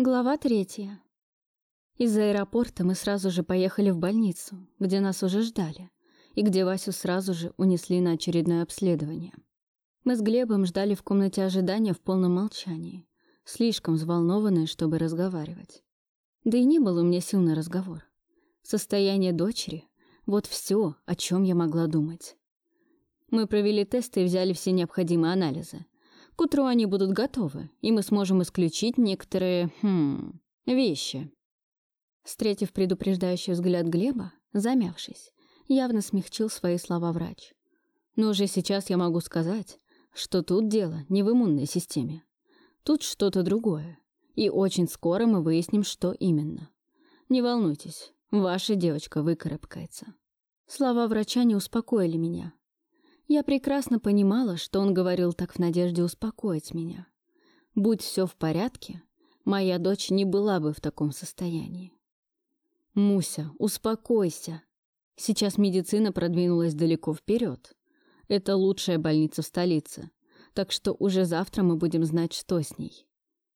Глава третья. Из аэропорта мы сразу же поехали в больницу, где нас уже ждали, и где Васю сразу же унесли на очередное обследование. Мы с Глебом ждали в комнате ожидания в полном молчании, слишком взволнованные, чтобы разговаривать. Да и не было у меня сил на разговор. Состояние дочери — вот все, о чем я могла думать. Мы провели тесты и взяли все необходимые анализы — к утру они будут готовы, и мы сможем исключить некоторые, хм, вещи. Встретив предупреждающий взгляд Глеба, замявшись, явно смягчил свои слова врач. Но уже сейчас я могу сказать, что тут дело не в иммунной системе. Тут что-то другое. И очень скоро мы выясним, что именно. Не волнуйтесь, ваша девочка выкарабкается. Слова врача не успокоили меня. Я прекрасно понимала, что он говорил так в надежде успокоить меня. Будь все в порядке, моя дочь не была бы в таком состоянии. «Муся, успокойся. Сейчас медицина продвинулась далеко вперед. Это лучшая больница в столице, так что уже завтра мы будем знать, что с ней».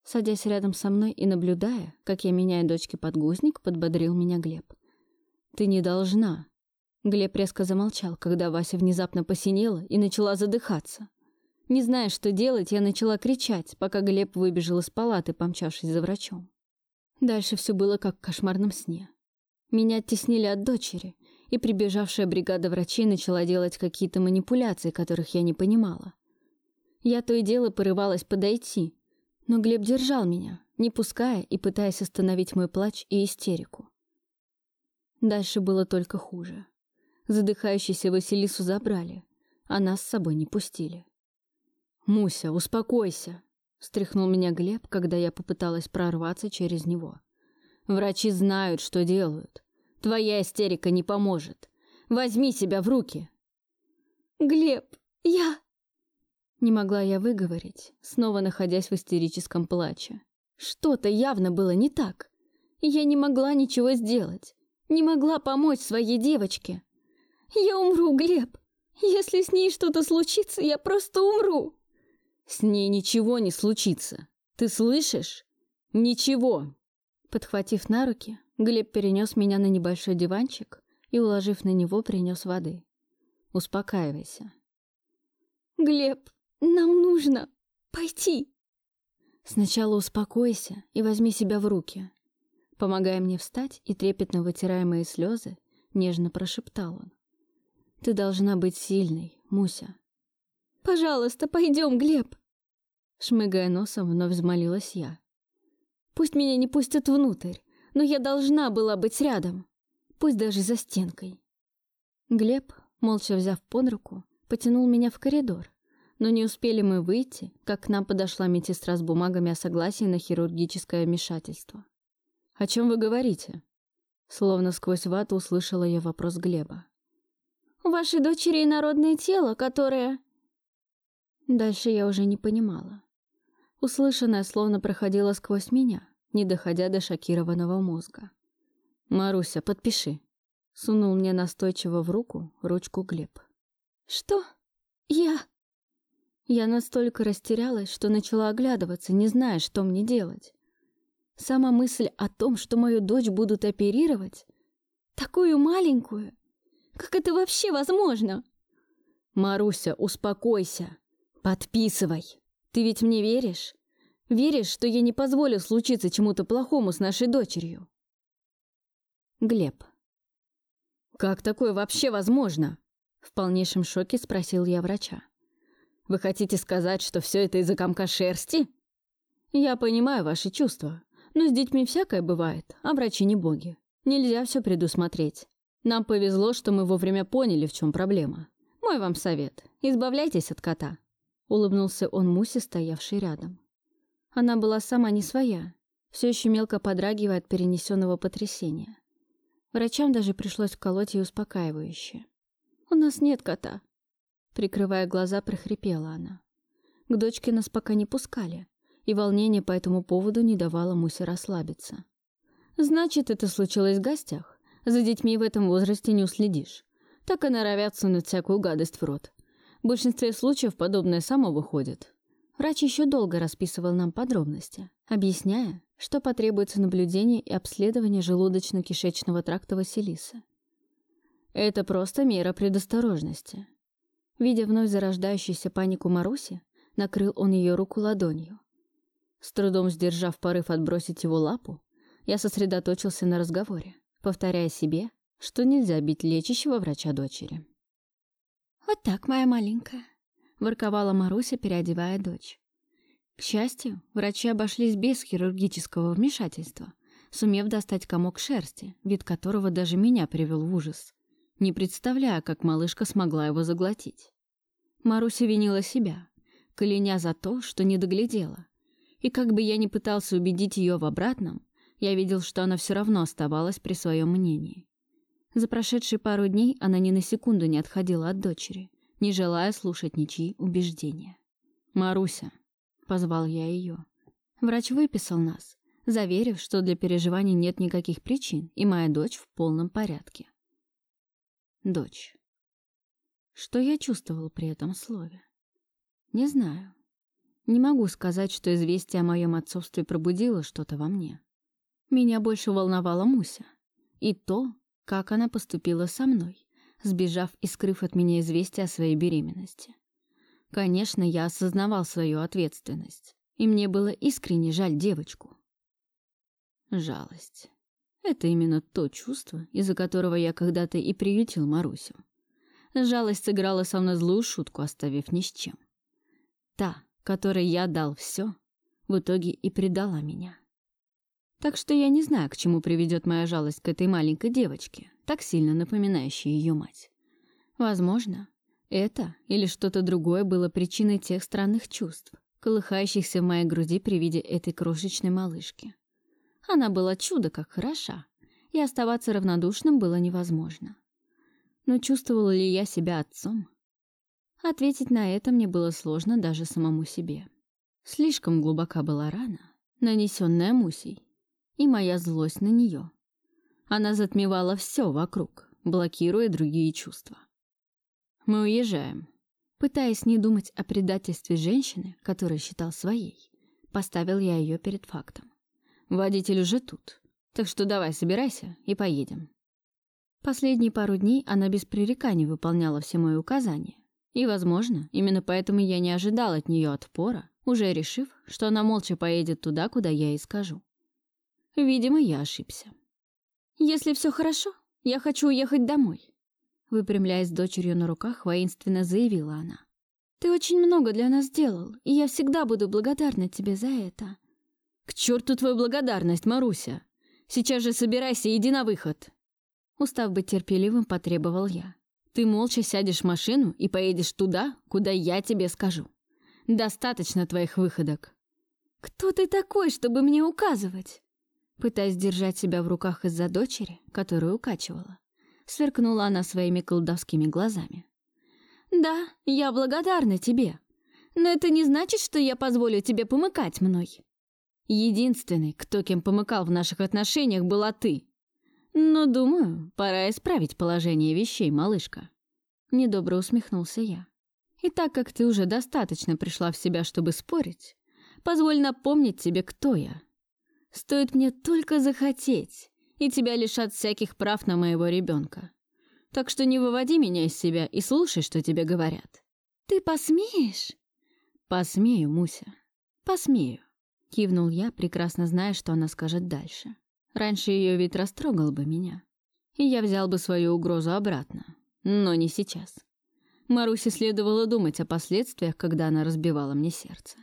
Садясь рядом со мной и наблюдая, как я меняю дочке подгузник, подбодрил меня Глеб. «Ты не должна. Глеб резко замолчал, когда Вася внезапно посинела и начала задыхаться. Не зная, что делать, я начала кричать, пока Глеб выбежал из палаты, помчавшись за врачом. Дальше все было как в кошмарном сне. Меня оттеснили от дочери, и прибежавшая бригада врачей начала делать какие-то манипуляции, которых я не понимала. Я то и дело порывалась подойти, но Глеб держал меня, не пуская и пытаясь остановить мой плач и истерику. Дальше было только хуже. Задыхающейся Василису забрали, а нас с собой не пустили. «Муся, успокойся!» — встряхнул меня Глеб, когда я попыталась прорваться через него. «Врачи знают, что делают. Твоя истерика не поможет. Возьми себя в руки!» «Глеб, я...» Не могла я выговорить, снова находясь в истерическом плаче. Что-то явно было не так. Я не могла ничего сделать. Не могла помочь своей девочке. Я умру, Глеб. Если с ней что-то случится, я просто умру. С ней ничего не случится. Ты слышишь? Ничего. Подхватив на руки, Глеб перенес меня на небольшой диванчик и, уложив на него, принес воды. Успокаивайся. Глеб, нам нужно пойти. Сначала успокойся и возьми себя в руки. Помогая мне встать и трепетно вытирая мои слезы, нежно прошептал он. Ты должна быть сильной, Муся. Пожалуйста, пойдем, Глеб. Шмыгая носом, вновь взмолилась я. Пусть меня не пустят внутрь, но я должна была быть рядом. Пусть даже за стенкой. Глеб, молча взяв под руку, потянул меня в коридор, но не успели мы выйти, как к нам подошла медсестра с бумагами о согласии на хирургическое вмешательство. «О чем вы говорите?» Словно сквозь вату услышала я вопрос Глеба. Вашей дочери инородное тело, которое...» Дальше я уже не понимала. Услышанное словно проходило сквозь меня, не доходя до шокированного мозга. «Маруся, подпиши», — сунул мне настойчиво в руку ручку Глеб. «Что? Я...» Я настолько растерялась, что начала оглядываться, не зная, что мне делать. Сама мысль о том, что мою дочь будут оперировать, такую маленькую, как это вообще возможно? Маруся, успокойся. Подписывай. Ты ведь мне веришь? Веришь, что я не позволю случиться чему-то плохому с нашей дочерью? Глеб. Как такое вообще возможно? В полнейшем шоке спросил я врача. Вы хотите сказать, что все это из-за комка шерсти? Я понимаю ваши чувства, но с детьми всякое бывает, а врачи не боги. Нельзя все предусмотреть. Нам повезло, что мы вовремя поняли, в чем проблема. Мой вам совет. Избавляйтесь от кота. Улыбнулся он Мусе, стоявшей рядом. Она была сама не своя, все еще мелко подрагивая от перенесенного потрясения. Врачам даже пришлось вколоть ей успокаивающее. «У нас нет кота», — прикрывая глаза, прохрипела она. К дочке нас пока не пускали, и волнение по этому поводу не давало Мусе расслабиться. «Значит, это случилось в гостях?» За детьми в этом возрасте не уследишь. Так и норовят сунуть всякую гадость в рот. В большинстве случаев подобное само выходит. Врач еще долго расписывал нам подробности, объясняя, что потребуется наблюдение и обследование желудочно-кишечного тракта Василисы. Это просто мера предосторожности. Видя вновь зарождающуюся панику Маруси, накрыл он ее руку ладонью. С трудом сдержав порыв отбросить его лапу, я сосредоточился на разговоре, повторяя себе, что нельзя бить лечащего врача дочери. «Вот так, моя маленькая», — ворковала Маруся, переодевая дочь. К счастью, врачи обошлись без хирургического вмешательства, сумев достать комок шерсти, вид которого даже меня привел в ужас, не представляя, как малышка смогла его заглотить. Маруся винила себя, кляня за то, что не доглядела. И как бы я ни пытался убедить ее в обратном, я видел, что она все равно оставалась при своем мнении. За прошедшие пару дней она ни на секунду не отходила от дочери, не желая слушать ничьи убеждения. «Маруся», — позвал я ее. Врач выписал нас, заверив, что для переживаний нет никаких причин, и моя дочь в полном порядке. Дочь. Что я чувствовал при этом слове? Не знаю. Не могу сказать, что известие о моем отцовстве пробудило что-то во мне. Меня больше волновала Муся. И то, как она поступила со мной, сбежав и скрыв от меня известие о своей беременности. Конечно, я осознавал свою ответственность, и мне было искренне жаль девочку. Жалость. Это именно то чувство, из-за которого я когда-то и приютил Марусю. Жалость сыграла со мной злую шутку, оставив ни с чем. Та, которой я дал все, в итоге и предала меня. Так что я не знаю, к чему приведет моя жалость к этой маленькой девочке, так сильно напоминающей ее мать. Возможно, это или что-то другое было причиной тех странных чувств, колыхающихся в моей груди при виде этой крошечной малышки. Она была чудо как хороша, и оставаться равнодушным было невозможно. Но чувствовал ли я себя отцом? Ответить на это мне было сложно даже самому себе. Слишком глубока была рана, нанесенная Мусей, и моя злость на нее. Она затмевала все вокруг, блокируя другие чувства. Мы уезжаем. Пытаясь не думать о предательстве женщины, которую считал своей, поставил я ее перед фактом. Водитель уже тут, так что давай собирайся и поедем. Последние пару дней она без пререканий выполняла все мои указания, и, возможно, именно поэтому я не ожидал от нее отпора, уже решив, что она молча поедет туда, куда я ей скажу. Видимо, я ошибся. «Если все хорошо, я хочу уехать домой», выпрямляясь с дочерью на руках, воинственно заявила она. «Ты очень много для нас сделал, и я всегда буду благодарна тебе за это». «К черту твою благодарность, Маруся! Сейчас же собирайся и иди на выход!» Устав быть терпеливым, потребовал я. Ты молча сядешь в машину и поедешь туда, куда я тебе скажу. Достаточно твоих выходок. Кто ты такой, чтобы мне указывать? Пытаясь держать себя в руках из-за дочери, которую укачивала, сверкнула она своими колдовскими глазами. Да, я благодарна тебе. Но это не значит, что я позволю тебе помыкать мной. Единственный, кто кем помыкал в наших отношениях, была ты. Но, думаю, пора исправить положение вещей, малышка. Недобро усмехнулся я. И так как ты уже достаточно пришла в себя, чтобы спорить, позволь напомнить тебе, кто я. Стоит мне только захотеть, и тебя лишат всяких прав на моего ребенка. Так что не выводи меня из себя и слушай, что тебе говорят. Ты посмеешь? Посмею, Муся. Посмею. Кивнул я, прекрасно зная, что она скажет дальше. Раньше ее ведь растрогал бы меня. И я взял бы свою угрозу обратно. Но не сейчас. Марусе следовало думать о последствиях, когда она разбивала мне сердце.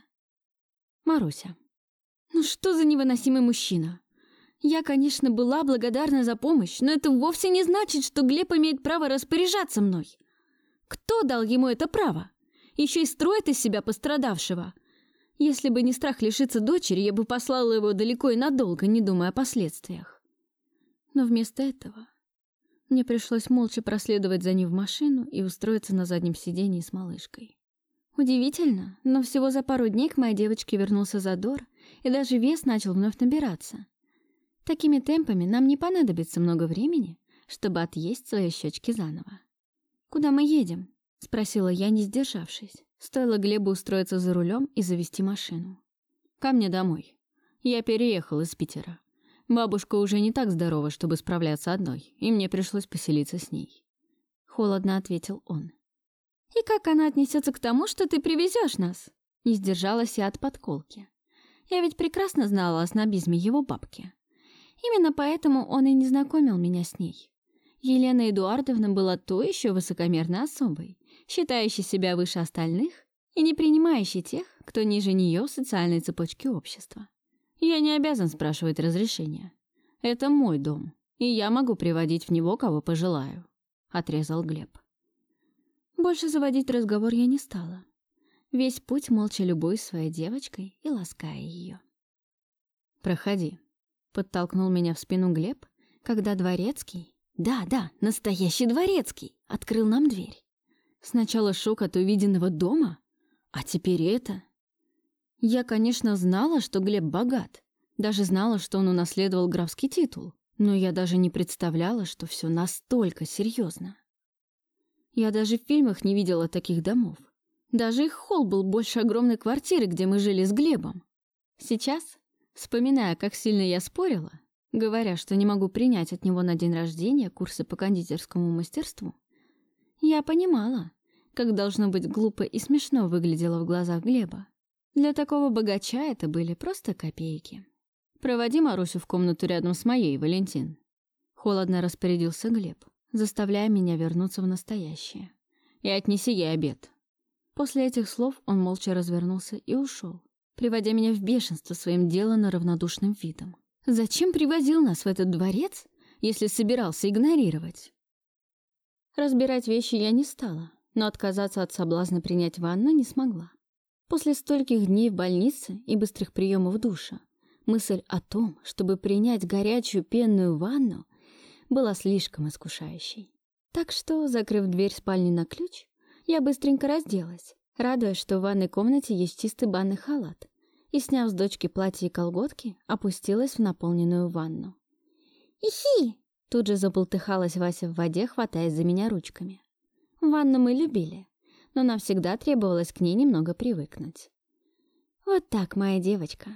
Маруся. Ну что за невыносимый мужчина? Я, конечно, была благодарна за помощь, но это вовсе не значит, что Глеб имеет право распоряжаться мной. Кто дал ему это право? Еще и строит из себя пострадавшего. Если бы не страх лишиться дочери, я бы послала его далеко и надолго, не думая о последствиях. Но вместо этого мне пришлось молча проследовать за ним в машину и устроиться на заднем сидении с малышкой. Удивительно, но всего за пару дней к моей девочке вернулся задор, и даже вес начал вновь набираться. Такими темпами нам не понадобится много времени, чтобы отъесть свои щечки заново. «Куда мы едем?» — спросила я, не сдержавшись. Стоило Глебу устроиться за рулем и завести машину. «Ко мне домой. Я переехал из Питера. Бабушка уже не так здорова, чтобы справляться одной, и мне пришлось поселиться с ней. Холодно ответил он. «И как она отнесется к тому, что ты привезешь нас?» Не сдержалась я от подколки. Я ведь прекрасно знала о снобизме его бабки. Именно поэтому он и не знакомил меня с ней. Елена Эдуардовна была то еще высокомерной особой, считающей себя выше остальных и не принимающей тех, кто ниже нее в социальной цепочке общества. Я не обязан спрашивать разрешения. Это мой дом, и я могу приводить в него, кого пожелаю», — отрезал Глеб. Больше заводить разговор я не стала. Весь путь молча любуюсь своей девочкой и лаская ее. «Проходи», — подтолкнул меня в спину Глеб, когда дворецкий, да, да, настоящий дворецкий, открыл нам дверь. Сначала шок от увиденного дома, а теперь это. Я, конечно, знала, что Глеб богат, даже знала, что он унаследовал графский титул, но я даже не представляла, что все настолько серьезно. Я даже в фильмах не видела таких домов. Даже их холл был больше огромной квартиры, где мы жили с Глебом. Сейчас, вспоминая, как сильно я спорила, говоря, что не могу принять от него на день рождения курсы по кондитерскому мастерству, я понимала, как должно быть глупо и смешно выглядело в глазах Глеба. Для такого богача это были просто копейки. «Проводи Марусю в комнату рядом с моей, Валентин». Холодно распорядился Глеб, заставляя меня вернуться в настоящее. «И отнеси ей обед». После этих слов он молча развернулся и ушел, приводя меня в бешенство своим деланно равнодушным видом. Зачем привозил нас в этот дворец, если собирался игнорировать? Разбирать вещи я не стала, но отказаться от соблазна принять ванну не смогла. После стольких дней в больнице и быстрых приемов душа, мысль о том, чтобы принять горячую пенную ванну, была слишком искушающей. Так что, закрыв дверь спальни на ключ, я быстренько разделась, радуясь, что в ванной комнате есть чистый банный халат, и, сняв с дочки платье и колготки, опустилась в наполненную ванну. «Ихи!» Тут же заболтыхалась Вася в воде, хватаясь за меня ручками. Ванну мы любили, но нам всегда требовалось к ней немного привыкнуть. «Вот так, моя девочка!»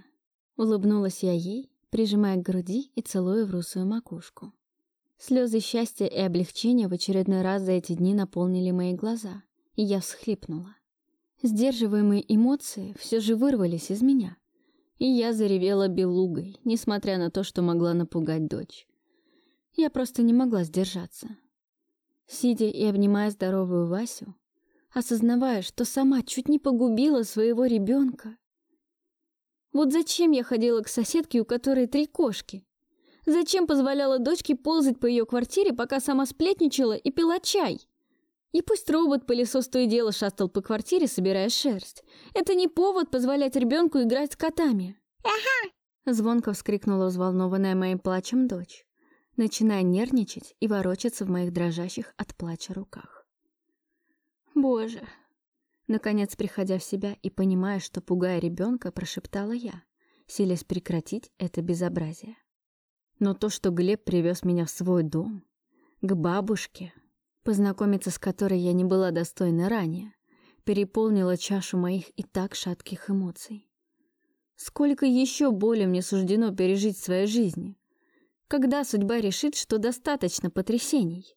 Улыбнулась я ей, прижимая к груди и целуя в русую макушку. Слезы счастья и облегчения в очередной раз за эти дни наполнили мои глаза, я всхлипнула. Сдерживаемые эмоции все же вырвались из меня, и я заревела белугой, несмотря на то, что могла напугать дочь. Я просто не могла сдержаться. Сидя и обнимая здоровую Васю, осознавая, что сама чуть не погубила своего ребенка. Вот зачем я ходила к соседке, у которой три кошки? Зачем позволяла дочке ползать по ее квартире, пока сама сплетничала и пила чай? И пусть робот-пылесос то и дело шастал по квартире, собирая шерсть. Это не повод позволять ребенку играть с котами. «Ага!» Звонко вскрикнула взволнованная моим плачем дочь начиная нервничать и ворочаться в моих дрожащих от плача руках. «Боже!» Наконец, приходя в себя и понимая, что, пугая ребенка, прошептала я, силясь прекратить это безобразие. Но то, что Глеб привез меня в свой дом, к бабушке, познакомиться с которой я не была достойна ранее, переполнило чашу моих и так шатких эмоций. Сколько еще боли мне суждено пережить в своей жизни, когда судьба решит, что достаточно потрясений.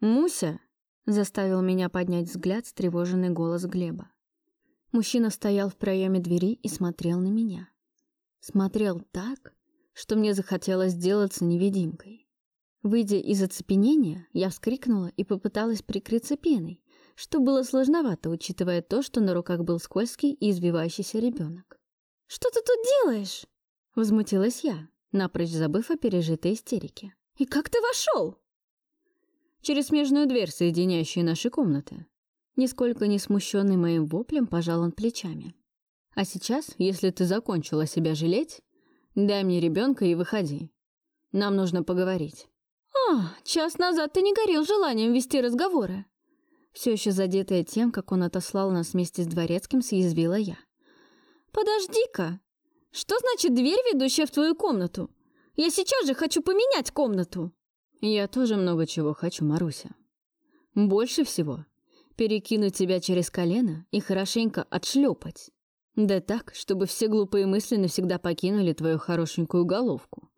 «Муся!» — заставил меня поднять взгляд встревоженный голос Глеба. Мужчина стоял в проеме двери и смотрел на меня. Смотрел так, что мне захотелось сделаться невидимкой. Выйдя из оцепенения, я вскрикнула и попыталась прикрыться пеной, что было сложновато, учитывая то, что на руках был скользкий и извивающийся ребенок. «Что ты тут делаешь?» — возмутилась я напрочь забыв о пережитой истерике. «И как ты вошел?» «Через смежную дверь, соединяющую наши комнаты». Нисколько не смущенный моим воплем, пожал он плечами. «А сейчас, если ты закончила себя жалеть, дай мне ребенка и выходи. Нам нужно поговорить». «А, час назад ты не горел желанием вести разговоры». Все еще задетая тем, как он отослал нас вместе с дворецким, съязвила я. «Подожди-ка, что значит дверь, ведущая в твою комнату? Я сейчас же хочу поменять комнату. Я тоже много чего хочу, Маруся. Больше всего перекинуть тебя через колено и хорошенько отшлепать. Да так, чтобы все глупые мысли навсегда покинули твою хорошенькую головку.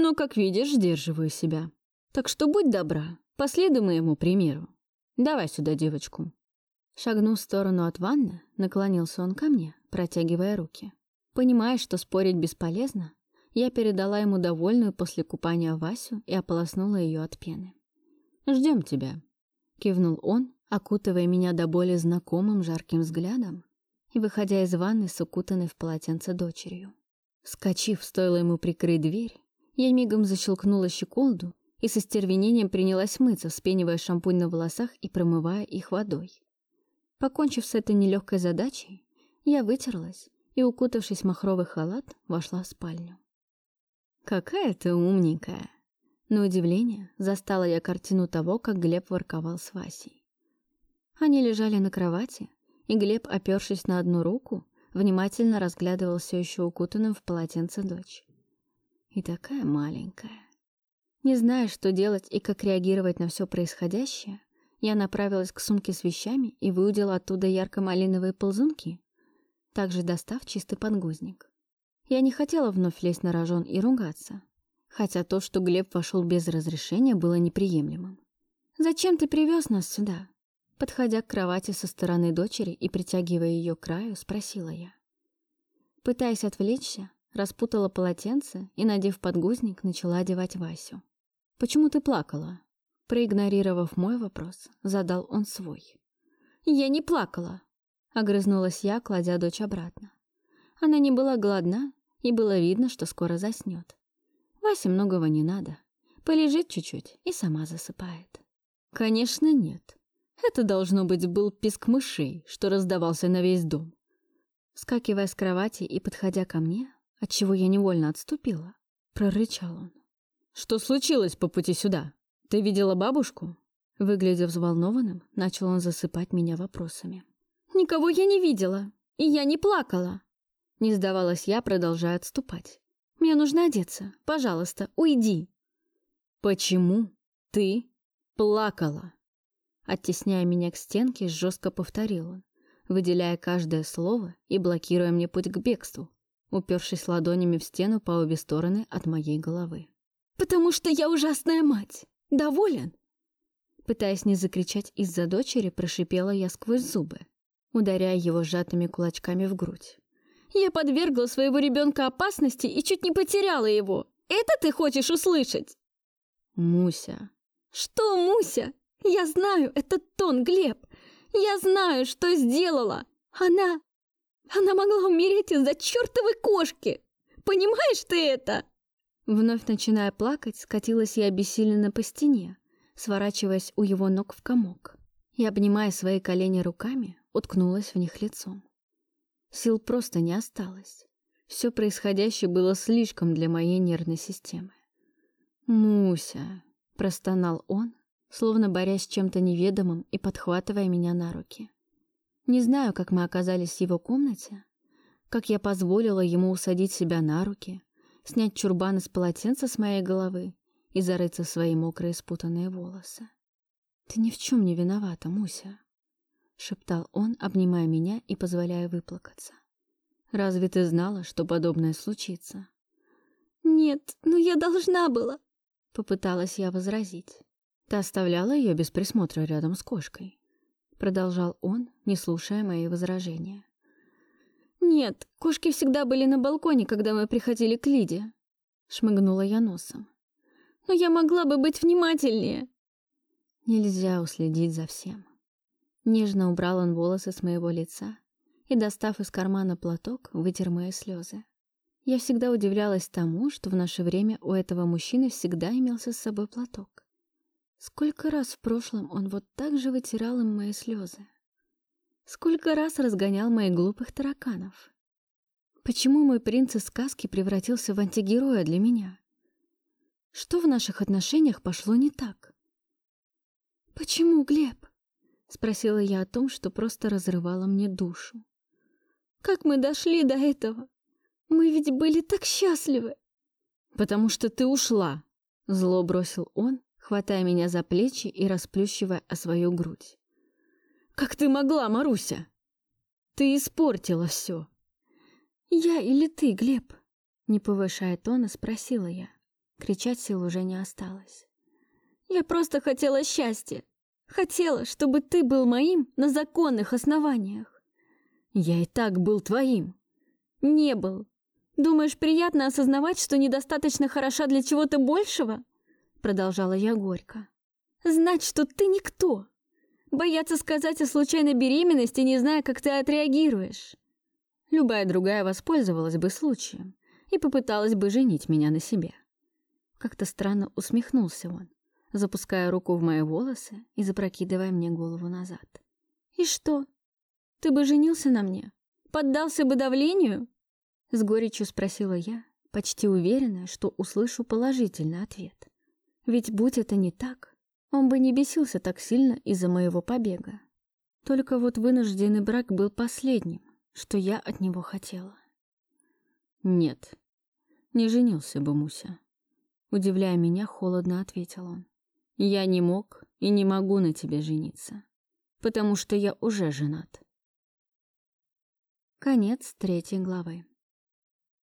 Но, как видишь, сдерживаю себя. Так что будь добра, последуй моему примеру. Давай сюда девочку». Шагнув в сторону от ванны, наклонился он ко мне, протягивая руки. Понимая, что спорить бесполезно, я передала ему довольную после купания Васю и ополоснула ее от пены. «Ждем тебя», — кивнул он, окутывая меня до боли знакомым жарким взглядом и выходя из ванны с укутанной в полотенце дочерью. Скочив, стоило ему прикрыть дверь, я мигом защелкнула щеколду и со стервенением принялась мыться, вспенивая шампунь на волосах и промывая их водой. Покончив с этой нелегкой задачей, я вытерлась и, укутавшись в махровый халат, вошла в спальню. «Какая ты умненькая!» На удивление застала я картину того, как Глеб ворковал с Васей. Они лежали на кровати, и Глеб, опершись на одну руку, внимательно разглядывал все еще укутанным в полотенце дочь. И такая маленькая. Не зная, что делать и как реагировать на все происходящее, я направилась к сумке с вещами и выудила оттуда ярко-малиновые ползунки, также достав чистый подгузник. Я не хотела вновь лезть на рожон и ругаться, хотя то, что Глеб вошел без разрешения, было неприемлемым. «Зачем ты привез нас сюда?» Подходя к кровати со стороны дочери и притягивая ее к краю, спросила я. Пытаясь отвлечься, распутала полотенце и, надев подгузник, начала одевать Васю. «Почему ты плакала?» Проигнорировав мой вопрос, задал он свой. «Я не плакала!» — огрызнулась я, кладя дочь обратно. Она не была голодна, и было видно, что скоро заснет. Васе многого не надо. Полежит чуть-чуть и сама засыпает. Конечно, нет. Это, должно быть, был писк мышей, что раздавался на весь дом. Скакивая с кровати и подходя ко мне, отчего я невольно отступила, прорычал он. «Что случилось по пути сюда? Ты видела бабушку?» Выглядя взволнованным, начал он засыпать меня вопросами. «Никого я не видела, и я не плакала!» Не сдавалась я, продолжая отступать. «Мне нужно одеться. Пожалуйста, уйди!» «Почему ты плакала?» Оттесняя меня к стенке, жестко повторил он, выделяя каждое слово и блокируя мне путь к бегству, упершись ладонями в стену по обе стороны от моей головы. «Потому что я ужасная мать! Доволен?» Пытаясь не закричать из-за дочери, прошипела я сквозь зубы, ударяя его сжатыми кулачками в грудь. «Я подвергла своего ребенка опасности и чуть не потеряла его! Это ты хочешь услышать?» «Муся!» «Что, Муся? Я знаю этот тон, Глеб! Я знаю, что сделала! Она... Она могла умереть из-за чертовой кошки! Понимаешь ты это?» Вновь начиная плакать, скатилась я обессиленно по стене, сворачиваясь у его ног в комок. И, обнимая свои колени руками, уткнулась в них лицом. Сил просто не осталось. Все происходящее было слишком для моей нервной системы. «Муся!» — простонал он, словно борясь с чем-то неведомым и подхватывая меня на руки. Не знаю, как мы оказались в его комнате, как я позволила ему усадить себя на руки, снять чурбан из полотенца с моей головы и зарыться в свои мокрые спутанные волосы. «Ты ни в чем не виновата, Муся», — шептал он, обнимая меня и позволяя выплакаться. «Разве ты знала, что подобное случится?» «Нет, но я должна была», — попыталась я возразить. «Ты оставляла ее без присмотра рядом с кошкой?» Продолжал он, не слушая мои возражения. «Нет, кошки всегда были на балконе, когда мы приходили к Лиде», — шмыгнула я носом. «Но я могла бы быть внимательнее». Нельзя уследить за всем. Нежно убрал он волосы с моего лица и, достав из кармана платок, вытер мои слезы. Я всегда удивлялась тому, что в наше время у этого мужчины всегда имелся с собой платок. Сколько раз в прошлом он вот так же вытирал им мои слезы. Сколько раз разгонял моих глупых тараканов. Почему мой принц из сказки превратился в антигероя для меня? Что в наших отношениях пошло не так? «Почему, Глеб?» — спросила я о том, что просто разрывало мне душу. «Как мы дошли до этого? Мы ведь были так счастливы!» «Потому что ты ушла!» — зло бросил он, хватая меня за плечи и расплющивая о свою грудь. «Как ты могла, Маруся?» Ты испортила все. Я или ты, Глеб? Не повышая тона, спросила я. Кричать сил уже не осталось. Я просто хотела счастья. Хотела, чтобы ты был моим на законных основаниях. Я и так был твоим. Не был. Думаешь, приятно осознавать, что недостаточно хороша для чего-то большего? Продолжала я горько. Знать, что ты никто. Бояться сказать о случайной беременности, не зная, как ты отреагируешь. Любая другая воспользовалась бы случаем и попыталась бы женить меня на себе. Как-то странно усмехнулся он запуская руку в мои волосы и запрокидывая мне голову назад. «И что? Ты бы женился на мне? Поддался бы давлению?» С горечью спросила я, почти уверенная, что услышу положительный ответ. Ведь будь это не так, он бы не бесился так сильно из-за моего побега. Только вот вынужденный брак был последним, что я от него хотела. «Нет, не женился бы Муся», — удивляя меня, холодно ответил он. Я не мог и не могу на тебе жениться, потому что я уже женат. Конец третьей главы.